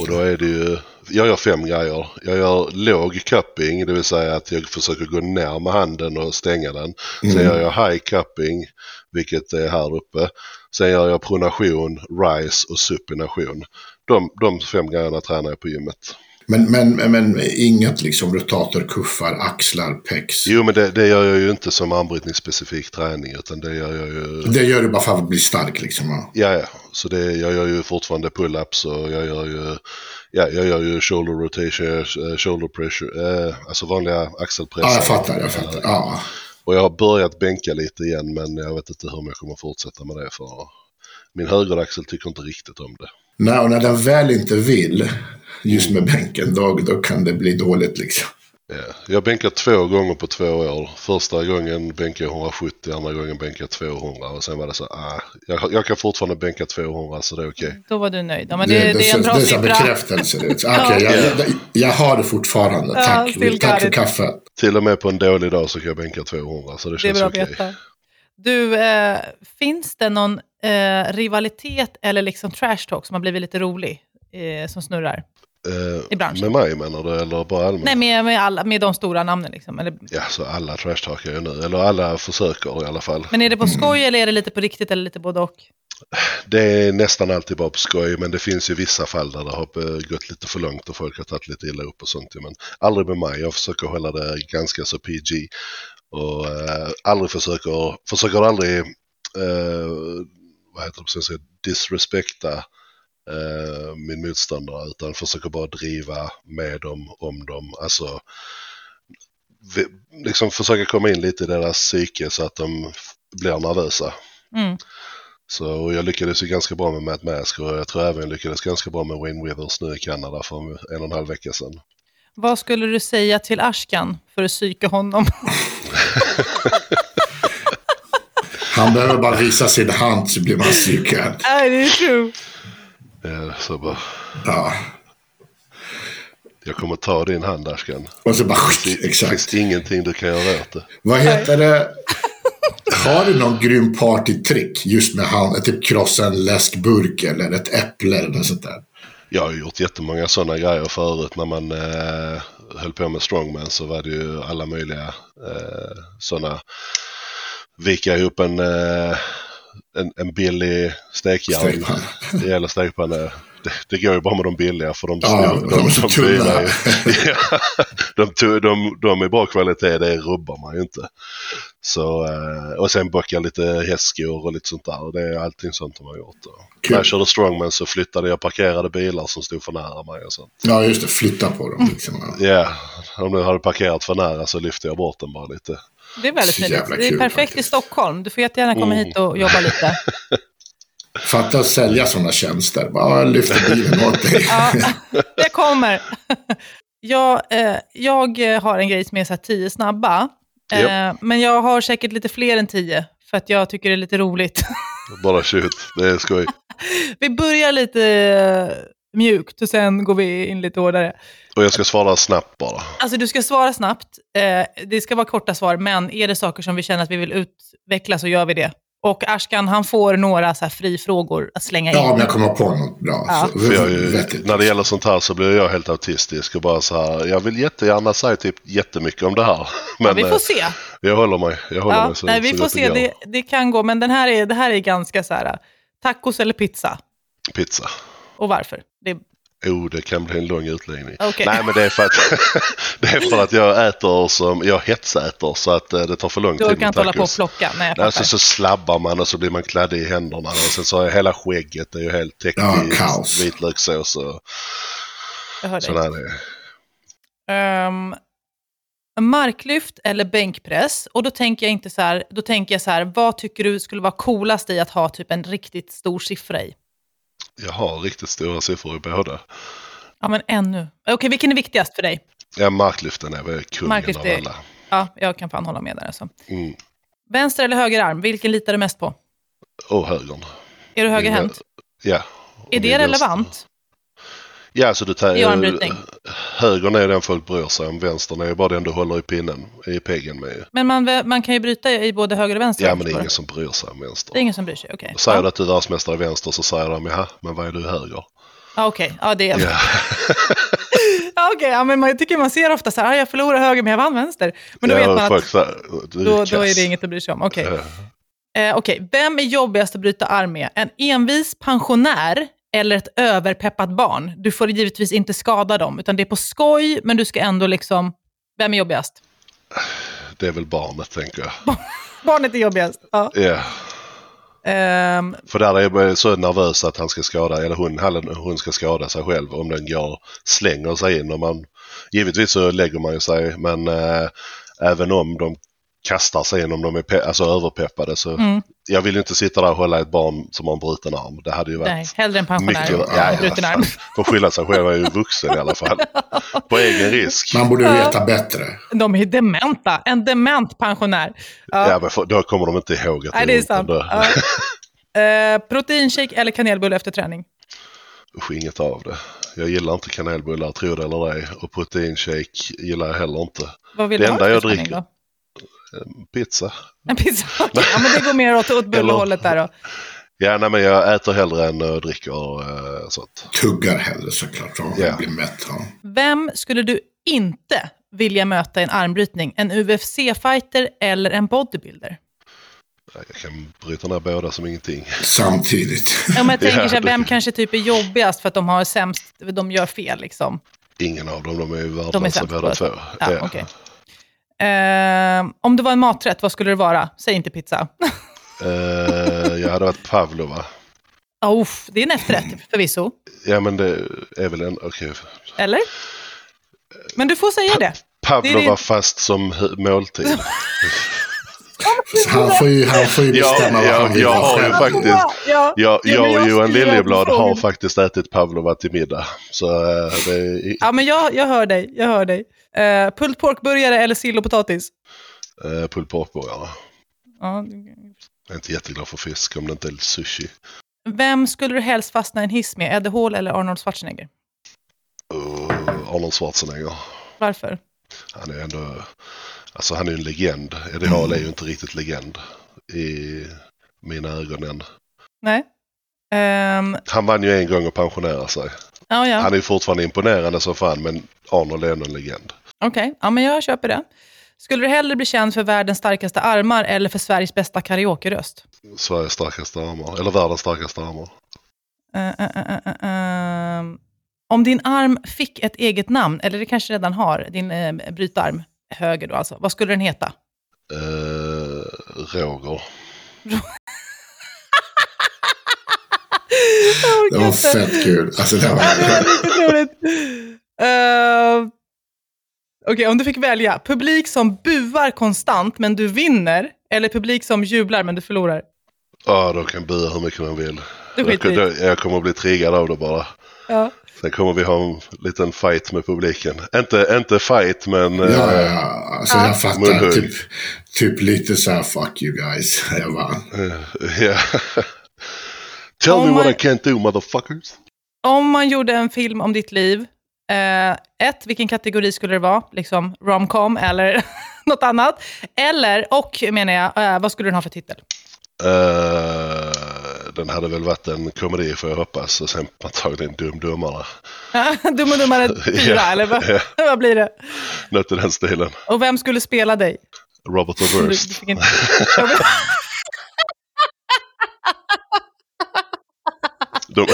Och då är det ju, jag gör fem grejer. Jag gör låg cupping, det vill säga att jag försöker gå ner med handen och stänga den. Sen gör jag high cupping, vilket är här uppe. Sen gör jag pronation, rise och supination. De, de fem grejerna tränar jag på gymmet. Men, men, men inget liksom rotator, kuffar, axlar, pex. Jo, men det, det gör jag ju inte som armbrytningsspecifik träning, utan det gör jag ju Det gör du bara för att bli stark liksom. Ja. Ja, ja. Så det, jag gör ju fortfarande pull-ups och jag gör ju, ja, jag gör ju shoulder rotation, eh, shoulder pressure, eh, alltså vanliga axelpressar. ja, jag fattar, jag fattar. Ja. Och jag har börjat bänka lite igen men jag vet inte hur jag kommer fortsätta med det för min högeraxel tycker inte riktigt om det. När, och när den väl inte vill, just med bänken, då, då kan det bli dåligt liksom. Ja. Jag har bänkat två gånger på två år. Första gången bänkade jag 170, andra gången bänkade jag 200 och sen var det så ah, jag, jag kan fortfarande bänka 200 så det är okej. Då var du nöjd. Ja, men det, det, är en bra det är siffra. bekräftelse. det. [LAUGHS] Okej, jag, jag, jag har det fortfarande. Ja, Tack, tack för it. kaffe. Till och med på en dålig dag så kan jag bänka 200 så det Det känns okej. veta. Du, eh, finns det någon eh, rivalitet eller liksom trash talk som har blivit lite rolig, eh, som snurrar? Eh. Med mig menar du eller bara allmänt? Nej, med, med, alla, med de stora namnen liksom. Eller, Ja, så alla trashtalkar ju nu. Eller alla försöker i alla fall. men är det på skoj eller är det lite på riktigt eller lite både och? Det är nästan alltid bara på skoj, men det finns ju vissa fall där det har gått lite för långt och folk har tagit lite illa upp och sånt. Men aldrig med mig. Jag försöker hålla det ganska så PG. Och eh, aldrig försöker, försöker aldrig, eh, vad heter det på svenska, disrespekta eh, min motståndare utan försöker bara driva med dem, om dem. Alltså, vi, liksom försöka komma in lite i deras psyke så att de blir nervösa. Mm. Så och jag lyckades ju ganska bra med Matt Mask och jag tror även jag lyckades ganska bra med Wayne Withers nu i Kanada för en och en halv vecka sedan. Vad skulle du säga till Ashkan för att psyka honom? Han behöver bara visa sin hand så blir man psykad. Nej, det är true. Så bara, Ja. jag kommer ta din hand Ashkan. Och så bara, Det finns exakt. ingenting du kan göra åt det. Vad heter det? Har du någon grym partytrick just med hand, typ krossa en läskburk eller ett äpple eller något sånt där? Jag har gjort jättemånga sådana grejer förut när man eh, höll på med strongman så var det ju alla möjliga eh, sådana vika ihop en, eh, en, en billig stekjärn. Stekpanna. Det gäller stekpanna. Det, det går ju bara med de billiga för de, Ja, de, de dyra är- [LAUGHS] ja, de, de, de är bra kvalitet, det rubbar man ju inte. Så, eh, och sen bocka lite hästskor och lite sånt där. Det är allting sånt de har gjort. Kul. När jag körde strongman så flyttade jag parkerade bilar som stod för nära mig och sånt. Ja, just det. Flytta på dem. Liksom. Ja. Ja, om du hade parkerat för nära så lyfte jag bort den bara lite. Det är väldigt jävla Det är perfekt i. Stockholm. Du får jättegärna komma Mm. hit och jobba lite. [LAUGHS] Fatta att sälja sådana tjänster. Bara lyfta bilen åt dig. [LAUGHS] Ja, jag kommer. Jag, eh, jag har en grej som är så här tio snabba. Eh. Men jag har säkert lite fler än tio. För att jag tycker det är lite roligt. Bara shoot, det är skoj. [LAUGHS] Vi börjar lite eh, mjukt och sen går vi in lite hårdare. Och jag ska svara snabbt bara. Alltså du ska svara snabbt. Eh, det ska vara korta svar, men är det saker som vi känner att vi vill utveckla så gör vi det. Och Ashkan, han får några så här frifrågor att slänga in. Ja, om jag kommer på något bra. Ja. Så, jag är när det gäller sånt här så blir jag helt autistisk och bara så här, jag vill jättegärna säga typ jättemycket om det här. [LAUGHS] Men Ja, vi eh, får se. jag håller mig. Jag håller Ja, mig så, nej, vi så får se, det, det kan gå. Men den här är, det här är ganska så här, tacos eller pizza. Pizza. Och varför? Det, Oh, det kan bli en lång utläggning. Okej. Nej, men det är för att, [LAUGHS] det är för att jag äter som, jag hetsäter så att eh, det tar för lång Du tid kan med inte hålla på och plocka. Nej, jag Alltså fattar. så slabbar man och så blir man kladdig i händerna och sen så har jag hela skägget är ju helt täckt Ja, i kaos. vitlökssås och Jag hör dig. sådär. det. Ehm, marklyft eller bänkpress. Och då tänker jag inte så här, då tänker jag så här, vad tycker du skulle vara coolast i att ha typ en riktigt stor siffra i? Jag har riktigt stora siffror i båda. Ja, men ännu. Okej, vilken är viktigast för dig? Ja, marklyften är väl kungen Marklyft av är- alla. Ja, jag kan fan hålla med där alltså. Mm. Vänster eller höger arm, vilken litar du mest på? Och högern. Är du högerhänt? Ja. Är det relevant? Ja, så du tar, I? Högern är den folk bryr sig om, vänstern är bara den du håller i pinnen, i peggen med. Men man, man kan ju bryta i både höger och vänster. Ja, men det är ingen som bryr sig om vänster. det är ingen som bryr sig, okej. Säger ja. du att du är världsmästare i vänster så säger de ja, men vad är du höger? Ja, okej. Ja, det är Ja. [LAUGHS] [LAUGHS] ja, okej. Ja, men man, jag tycker man ser ofta så här, "Ah, jag förlorar höger men jag vann vänster. Men då ja, vet man att säger, du då, då är det inget att bry sig om. Okej. Ja. Eh, okej. Vem är jobbigast att bryta arm med? En envis pensionär eller ett överpeppat barn? Du får givetvis inte skada dem, utan det är på skoj, men du ska ändå liksom... Vem är jobbigast? Det är väl barnet, tänker jag. [LAUGHS] Barnet är jobbigast. Ja. Ja. Ehm, För där är jag så nervös att han ska skada, eller hon, han- hon ska skada sig själv om den går, slänger sig in. Och man, givetvis så lägger man ju sig, men eh, även om de kastar sig in, om de är pe- alltså överpeppade, så Mm. jag vill ju inte sitta där och hålla ett barn som har en bruten arm. Det hade ju varit nej, hellre en pensionär mycket... än Ja, en ja, bruten arm. Får skylla sig själv, jag är ju vuxen i alla fall. [LAUGHS] På egen risk. Man borde veta bättre. De är dementa. En dement pensionär. Ja. Ja, men för, då kommer de inte ihåg att Nej, det är sant. Ja. Eh, proteinshake eller kanelbulle efter träning? Usch, inget av det. Jag gillar inte kanelbullar, tror det eller ej. Och proteinshake gillar jag heller inte. Vad vill Det du ha enda för jag träning dricker- då? Pizza. En pizza? [LAUGHS] Okej, ja, men det går mer åt, åt [LAUGHS] bullehållet där då. Ja, nej, men jag äter hellre än uh, dricker uh, sånt. Tuggar hellre såklart. Så Ja. yeah. blir mätt. Ja. Vem skulle du inte vilja möta i en armbrytning? En UFC-fighter eller en bodybuilder? Jag kan bryta ner båda som ingenting. Samtidigt. Om jag tänker Ja, så här, vem kanske typ är jobbigast för att de har sämst, de gör fel liksom? Ingen av dem, de är ju De är värdelösa båda två. det. Ja, okej. Eh, om det var en maträtt, vad skulle det vara? Säg inte pizza. [LAUGHS] Eh, jag hade varit pavlova. Oh, det är en efterrätt förvisso. Ja, men det är väl en... Okej. Eller? Men du får säga det. Pavlova Det det- fast som måltid. [LAUGHS] [LAUGHS] Han får ju, han får ju Ja, bestämma vad ja, han vill jag ha har ju faktiskt- Ja, Jag, jag och Johan Liljeblad har faktiskt ätit pavlova till middag. Så eh, det är ja men jag, jag hör dig. Jag hör dig. Uh, pulled pork-burgare eller sill och potatis? uh, pulled pork-burgarna. Ja. Jag är inte jätteglad för fisk om det inte är sushi. Vem skulle du helst fastna i en hiss med? Eddie Hall eller Arnold Schwarzenegger? Uh, Arnold Schwarzenegger. Varför? Han är ändå... Alltså han är ju en legend. Eddie Hall är ju inte riktigt legend i mina ögon än. Nej? Ehm, Han vann ju en gång och pensionerade sig. ja, ja. Han är ju fortfarande imponerande som fan men Arnold är ändå en legend. Okej, ja, men jag köper det. Skulle du hellre bli känd för världens starkaste armar eller för Sveriges bästa karaoke-röst? Sveriges starkaste armar. Eller världens starkaste armar. Eh, eh, ehm. om din arm fick ett eget namn, eller det kanske redan har, din uh, brytarm, höger då alltså, vad skulle den heta? Uh, Roger. [LAUGHS] Det var fett kul. Alltså det var... Riktigt roligt. Eh, Okej, om du fick välja. Publik som buar konstant men du vinner, eller publik som jublar men du förlorar? Ja, de kan bua hur mycket de vill. Jag, jag kommer att bli triggad av det bara. Ja. Sen kommer vi ha en liten fight med publiken. Inte, inte fight, men... Ja, eh, ja, ja. Alltså jag fattar. Typ, typ lite så här, fuck you guys. [LAUGHS] Jag vann. ja. [LAUGHS] Tell Om me what man- I can't do, motherfuckers. Om man gjorde en film om ditt liv, eh, ett, vilken kategori skulle det vara? Liksom romcom eller [LAUGHS] något annat? Eller, och menar jag, eh, vad skulle den ha för titel? Eh, den hade väl varit en komedi får jag hoppas. Och sen antagligen Dum-Dummarna. [LAUGHS] Dum och dummare 4, [LAUGHS] Ja, eller vad, ja. [LAUGHS] vad blir det? Något i den stilen. Och vem skulle spela dig? Robert the Worst. De,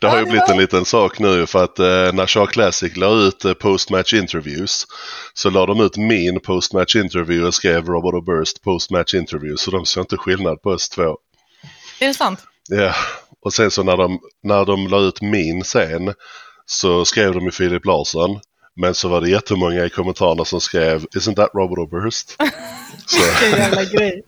det har ju blivit en liten sak nu för att eh, när Shaw Classic la ut eh, post-match interviews så la de ut min post-match interview och skrev Robert och Burst post-match interview så de ser inte skillnad på oss två. Är det sant? Ja, och sen så när de, när de la ut min sen så skrev de ju Filip Larsson. Men så var det jättemånga i kommentarerna som skrev Isn't that Robert Oberhurst? [LAUGHS] så, Vilken jävla grej.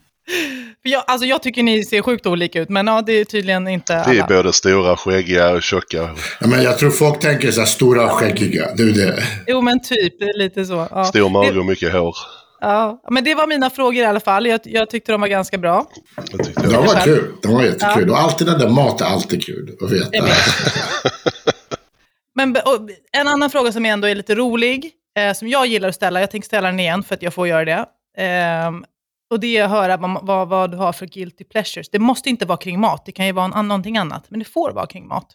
För jag, alltså jag tycker ni ser sjukt olika ut, men ja, det är tydligen inte det är alla. både stora, skäggiga och tjocka. Ja, men jag tror folk tänker så här stora skäggiga. Det är det. Jo, men typ. Det är lite så. Ja. Stor mage och mycket hår. Ja. Men det var mina frågor i alla fall. Jag, jag tyckte de var ganska bra. Det De var själv. kul. De var jättekul. Och alltid den där mat är alltid kul att veta. Jag vet. Men och en annan fråga som ändå är lite rolig, eh, som jag gillar att ställa, jag tänker ställa den igen för att jag får göra det. Ehm, och det är att höra vad, vad, vad du har för guilty pleasures. Det måste inte vara kring mat, det kan ju vara en, någonting annat, men det får vara kring mat.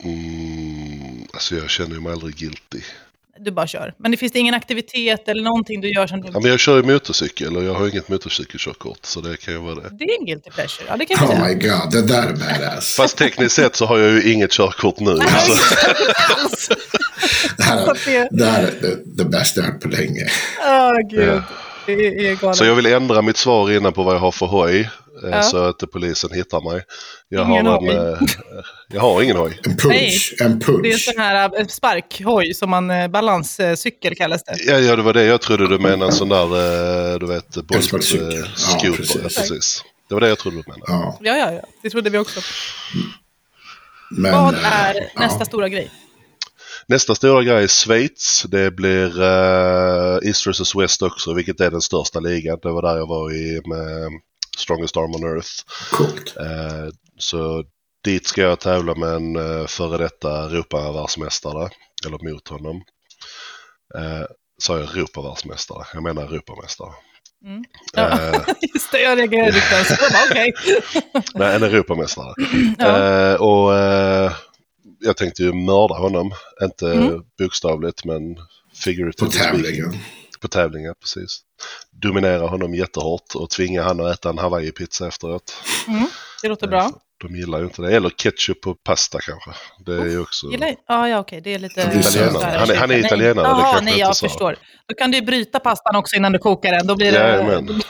Mm, alltså jag känner mig aldrig guilty. Du bara kör. Men det finns det ingen aktivitet eller någonting du gör som du... Ja, men jag kör ju motorcykel och jag har inget motorcykelkörkort så det kan ju vara det. Det är en guilty pleasure, ja det kan Oh my god, det där är badass. Fast tekniskt sett så har jag ju inget körkort nu. Så. [LAUGHS] Det här är, det, här är det, det bästa jag hört på länge. Åh gud, Ja. det är, är galet. så jag vill ändra mitt svar innan på vad jag har för hoj. Eh, Ja. Så att polisen hittar mig. Jag Ingen har, en, hoj. eh, jag har ingen hoj. En punch. En Det är en punch. sån här eh, sparkhoj, som man, eh, balanscykel kallas det. Ja, ja, det var det jag trodde du menade. En sån där, du vet, Elsparkcykel. bolt, Ja. Ja, precis. Det var det jag trodde du menade. Ja, Ja, ja, ja. Det trodde vi också. men, Vad är ja. nästa stora grej? Nästa stora grej är Schweiz. Det blir uh, East vs West också, vilket är den största ligan. Det var där jag var i med Strongest Arm on Earth. Coolt. Eh, så dit ska jag tävla med en uh, före detta Europavärldsmästare, eller mot honom. Uh, sa jag Europavärldsmästare? Jag menar Europamästare. Mm. Ja, Eh, [LAUGHS] just det, jag reagerade. Jag bara, Okej. [LAUGHS] nej, en Europamästare. Ja. Eh, och eh, jag tänkte ju mörda honom. Inte Mm. bokstavligt men På figuratively speaking. tävlingen. På tävlingen, precis. Dominera honom jättehårt och tvinga han att äta en hawaii-pizza efteråt. Mm, det låter bra. De gillar ju inte det. Eller ketchup på pasta kanske. Det är ju också... Gillar, ja, ja, okej. Det är lite... Han är italienare. Han är- han är Nej. italienare, det Jaha, kanske nej, jag förstår. Då kan du bryta pastan också innan du kokar den. Då blir det... [LAUGHS]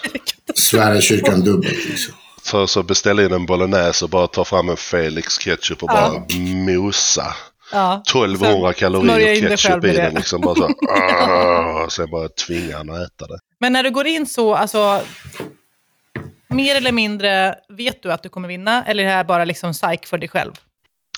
Det Sverigekyrkan dubbelt liksom. Så, så beställa in en bolognese och bara ta fram en Felix ketchup och Ja. bara mosa. Ja. 1200 Sen kalorier ketchup i den liksom. Bara så, [LAUGHS] sen bara tvinga han att äta det. Men när du går in så, alltså... Mer eller mindre, vet du att du kommer vinna? Eller är det här bara liksom psyk för dig själv?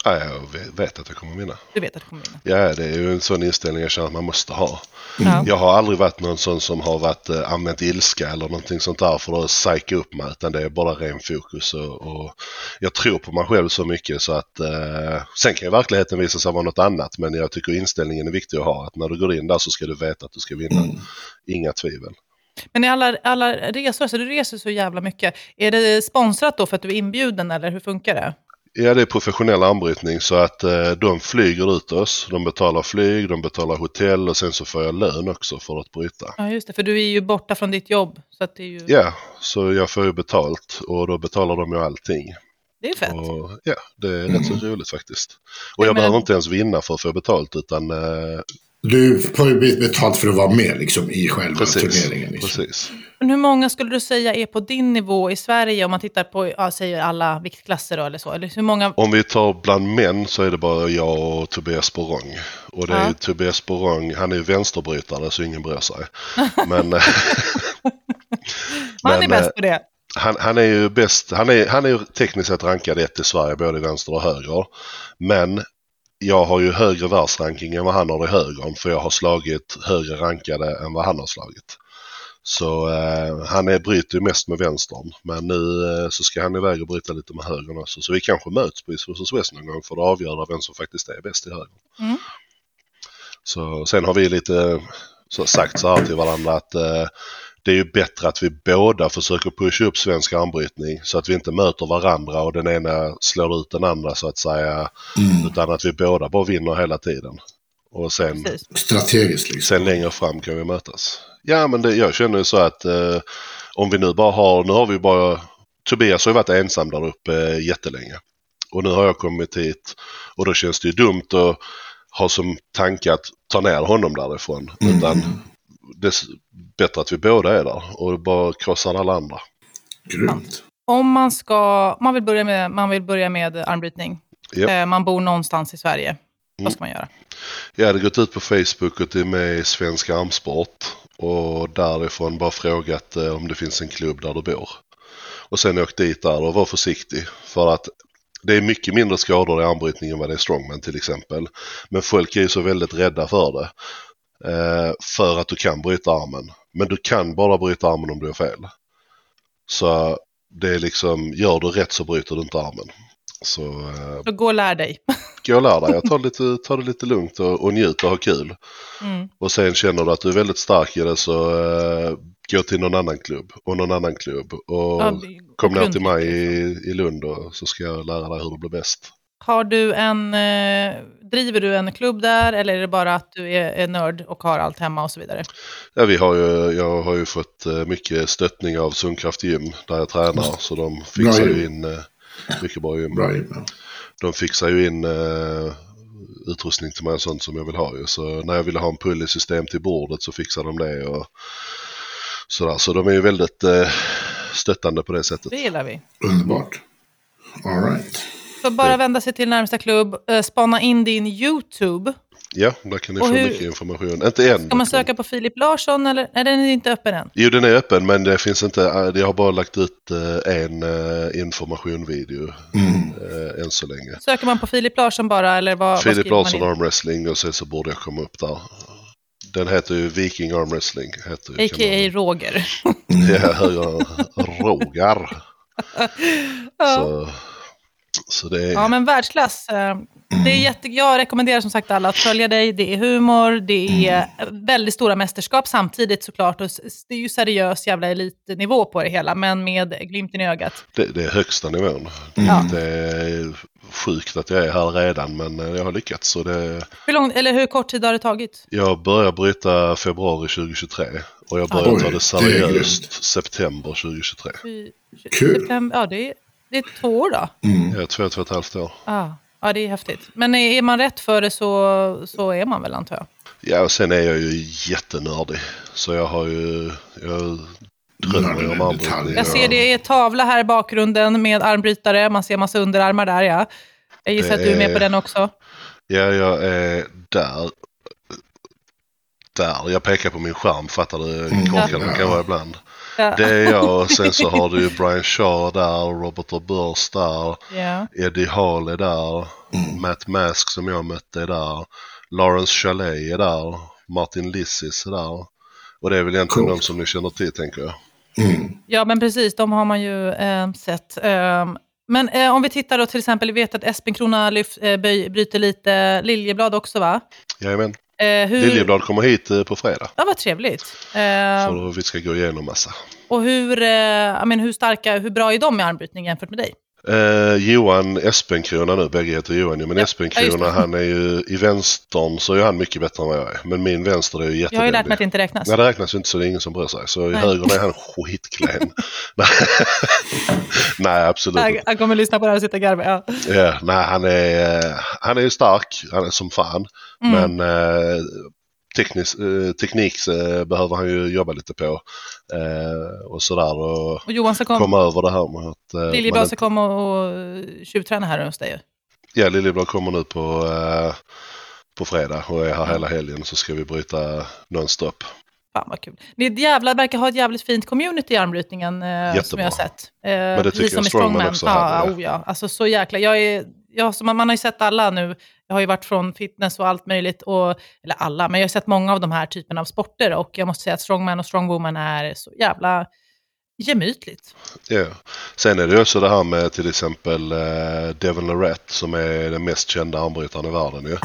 Ja, jag vet- att jag kommer vinna. Du vet att du kommer vinna. Ja, det är ju en sån inställning jag känner att man måste ha. Ja. Jag har aldrig varit någon sån som har varit, eh, använt ilska eller någonting sånt där för att psyka upp mig. Utan det är bara ren fokus. Och, och jag tror på mig själv så mycket så att... Eh, sen kan ju verkligheten visa sig vara något annat. Men jag tycker inställningen är viktig att ha. Att när du går in där så ska du veta att du ska vinna. Inga tvivel. Men i alla, alla resor, så du reser så jävla mycket. Är det sponsrat då för att du är inbjuden eller hur funkar det? Ja, det är professionell anbrytning så att eh, de flyger ut oss. De betalar flyg, de betalar hotell och sen så får jag lön också för att bryta. Ja, just det. För du är ju borta från ditt jobb. Så att det är ju Ja, så jag får ju betalt och då betalar de ju allting. det är fett. Och, ja, det är rätt så roligt faktiskt. Och jag men- behöver inte ens vinna för att få betalt utan eh, Du får ju betalt för att vara med liksom, i själva precis. turneringen. Liksom. precis. Men hur många skulle du säga är på din nivå i Sverige om man tittar på, ja, säger alla viktklasser då eller så? Eller hur många? Om vi tar bland män så är det bara jag och Tobias Borong. Och det är Ja. ju Tobias Borong, han är ju vänsterbrytare så ingen bryr sig. [LAUGHS] Men, eh, Man är men, bäst på det. han, han är ju bäst, han är, han är ju tekniskt sett rankad ett i Sverige, både vänster och höger. Men jag har ju högre världsranking än vad han har i högern, för jag har slagit högre rankade än vad han har slagit. Så eh, han är, bryter ju mest med vänstern, men nu eh, så ska han iväg och bryta lite med högern också. Så vi kanske möts på vs West någon gång för att avgöra vem som faktiskt är bäst i högern. Mm. Så sen har vi lite så sagt så här till varandra att eh, det är ju bättre att vi båda försöker pusha upp svensk armbrytning så att vi inte möter varandra och den ena slår ut den andra så att säga. Mm. Utan att vi båda bara vinner hela tiden. Och sen. Strategiskt liksom. sen längre fram kan vi mötas. Ja men det, jag känner ju så att eh, om vi nu bara har, nu har vi bara, Tobias har ju varit ensam där uppe eh, jättelänge. Och nu har jag kommit hit och då känns det ju dumt att ha som tanke att ta ner honom därifrån. Mm. Utan det bättre att vi båda är där och bara krossar alla andra. Grymt. Om man ska, man vill börja med, man vill börja med armbrytning. Ja. Eh, man bor någonstans i Sverige. Mm. Vad ska man göra? Jag hade gått ut på Facebook och är med i Svensk Armsport och därifrån bara frågat eh, om det finns en klubb där du bor. Och sen åkt dit där och var försiktig för att det är mycket mindre skador i armbrytning än vad det är strongman till exempel. Men folk är ju så väldigt rädda för det. Eh, för att du kan bryta armen. Men du kan bara bryta armen om du är fel. Så det är liksom, gör du rätt så bryter du inte armen. Så eh, Så gå och lär dig. gå och lär dig, ta det lite, det lite lugnt och, och njut och ha kul. Mm. Och sen känner du att du är väldigt stark i det så eh, gå till någon annan klubb och någon annan klubb. Och Ja, kom ner till mig i, liksom. i Lund och så ska jag lära dig hur du blir bäst. Har du en, eh, driver du en klubb där eller är det bara att du är, är nörd och har allt hemma och så vidare? Ja, vi har ju, jag har ju fått eh, mycket stöttning av Sundkraft Gym där jag tränar så de fixar Bra ju gym. in, eh, mycket bra gym. Bra Jimmy. De fixar ju in eh, utrustning till mig och sånt som jag vill ha ju. Så när jag ville ha en pulley-system till bordet så fixar de det och sådär. Så de är ju väldigt eh, stöttande på det sättet. Det gillar vi. Underbart. All right. Så bara vända sig till närmsta klubb, eh, spana in din YouTube. Ja, där kan ni Och få hur- mycket information. Inte än. Ska man söka på Filip Larsson eller? Nej, den är inte öppen än. Jo, den är öppen men det finns inte, eh, jag har bara lagt ut eh, en informationvideo eh, än så länge. Söker man på Filip Larsson bara eller vad, vad Filip man Larsson in? armwrestling och sen så borde jag komma upp där. Den heter ju Viking armwrestling. A.k.a. Roger. [LAUGHS] Ja, jag Rogar. [LAUGHS] Så, är... Ja, men världsklass. Eh, Det är jätte... Jag rekommenderar som sagt alla att följa dig. Det är humor, det är väldigt stora mästerskap samtidigt såklart. Och det är ju seriös jävla elitnivå på det hela, men med glimten i ögat. Det, det är högsta nivån. Ja. Det är sjukt att jag är här redan men eh, jag har lyckats. Så det, Hur, lång, eller hur kort tid har det tagit? jag börjar bryta februari 2023 och jag börjar Oj, ta det det seriöst grymt. september 2023. Fy- Kul. september- Ja, det är, det är två år då. Jag är två, två och ett halvt år. Ja. ja, det är häftigt. Men är man rätt för det så, så är man väl antar jag. Ja, och sen är jag ju jättenördig. Så jag har ju... Jag drömmer ju om armbrytning. Jag ser det är tavla här i bakgrunden med armbrytare. Man ser massa underarmar där ja. Jag gissar Det att du är med på den också. Ja, jag är där. Där, jag pekar på min skärm, fattar du? Mm. Korkad Ja. kan vara ibland. Ja. Det är jag och sen så har du ju Brian Shaw där, Robert Roburs där, Ja. Eddie Hall är där, Matt Mask som jag mötte är där, Lawrence Chalet är där, Martin Lissis är där. Och det är väl egentligen Coolt. de som ni känner till tänker jag. Mm. ja, men precis. De har man ju eh, sett. Eh, men eh, om vi tittar då till exempel, vi vet att Espenkrona lyft, eh, bryter lite Liljeblad också va? Jajamän. Eh, hur... Liljeblad kommer hit eh, på fredag. Ja, vad trevligt. Eh, För vi ska gå igenom massa. och hur, eh, men, hur starka, hur bra är de i armbrutning jämfört med dig? Eh, Johan Espenkrona nu, bägge heter Johan men Ja, Espenkrona han är ju i vänstern så är han mycket bättre än vad jag är. Men min vänster är ju Jag har ju lärt mig att jättedålig. det inte räknas. Nej det räknas inte så det är ingen som bryr sig. Så i högern är han skitklen. [LAUGHS] nej absolut Jag, inte. jag kommer lyssna på det här och sitta och garva. Ja. Ja, nej han är, eh, han är stark, han är som fan. Mm. Men eh, teknis, eh, teknik eh, behöver han ju jobba lite på. Eh, och sådär och Och Johan ska komma. komma över det här med att... Liljeblad ska komma och tjuvträna här hos dig. Ja, Liljeblad kommer nu på, på fredag och är här hela helgen så ska vi bryta nonstop. Fan vad kul. Ni jävla, verkar ha ett jävligt fint community i armbrytningen eh, som jag har sett. Eh, det precis tycker jag Strongman också Ja, oh, ja. Alltså så jäkla. Jag är, jag, som, man har ju sett alla nu. Jag har ju varit från fitness och allt möjligt. Och, eller alla, men jag har sett många av de här typerna av sporter. Och jag måste säga att strongman och strongwoman är så jävla gemytligt. Ja. Sen är det ju också det här med till exempel eh, Devon Lorette som är den mest kända armbrytaren i världen ju.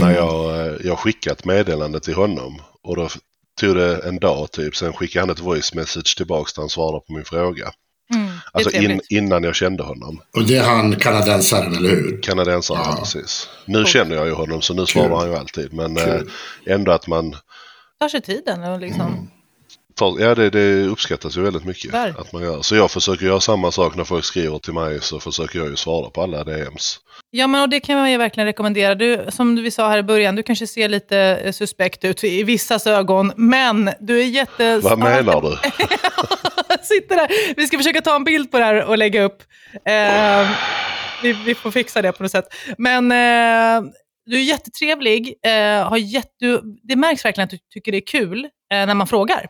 När jag, eh, jag skickat meddelande till honom och då tog det en dag typ. Sen skickade han ett voice message tillbaks där han svarade på min fråga. Mm, Alltså in, innan jag kände honom. Och det är han kanadensaren, eller hur? Kanadensare, Ja. precis. Nu känner jag ju honom så nu svarar Kul. han ju alltid. Men eh, ändå att man tar sig tiden och liksom... tar, ja det, det uppskattas ju väldigt mycket Där. att man gör. Så jag försöker göra samma sak när folk skriver till mig så försöker jag ju svara på alla DMs. Ja, men och det kan man ju verkligen rekommendera. Du, som vi sa här i början, du kanske ser lite eh, suspekt ut i vissas ögon, men du är jätte... Vad menar du? [LAUGHS] Sitter där. Vi ska försöka ta en bild på det här och lägga upp. Eh, vi, vi får fixa det på något sätt. Men eh, du är jättetrevlig. Eh, har jätte, det märks verkligen att du tycker det är kul eh, när man frågar.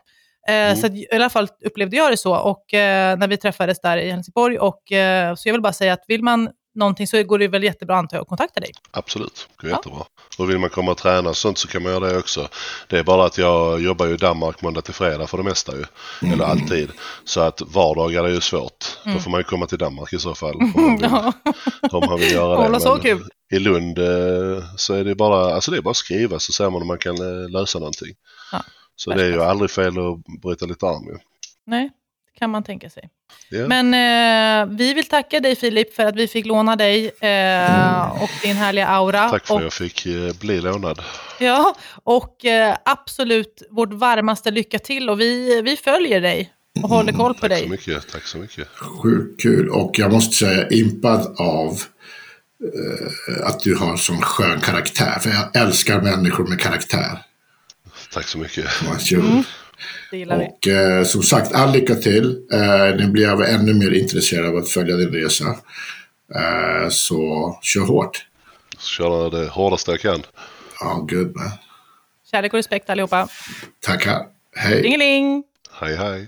Eh, Så att, i alla fall upplevde jag det så. Och eh, när vi träffades där i Helsingborg. Och, eh, så jag vill bara säga att vill man någonting så går det väl jättebra antar jag att kontakta dig. Absolut, det går jättebra. Och vill man komma och träna och sånt så kan man göra det också. Det är bara att jag jobbar ju i Danmark måndag till fredag för det mesta ju. Eller alltid. Så att vardagar är ju svårt. Då får man ju komma till Danmark i så fall. [LAUGHS] Om man vill, Ja. om man vill göra det. Hålla så Men kul. I Lund eh, så är det bara, alltså det är bara att skriva så ser man om man kan eh, lösa någonting. Ja, så det är ju aldrig fel att bryta lite arm ju. Nej, det kan man tänka sig. Ja. Men eh, vi vill tacka dig Filip för att vi fick låna dig eh, och din härliga aura. Tack för och, att jag fick eh, bli lånad. Ja, och eh, absolut vårt varmaste lycka till. Och vi, vi följer dig och håller koll på Tack så dig. mycket, tack så mycket. Sjukt kul. Och jag måste säga impad av eh, att du har sån skön karaktär. För jag älskar människor med karaktär. Tack så mycket. Mm. Det gillar vi. Och eh, som sagt, all lycka till. Eh, nu blir jag ännu mer intresserad av att följa din resa. Eh, så kör hårt. Köra det hårdaste jag kan. Ja, gud man. Kärlek och respekt allihopa. Tackar. Hej. Dingeling! Hej hej.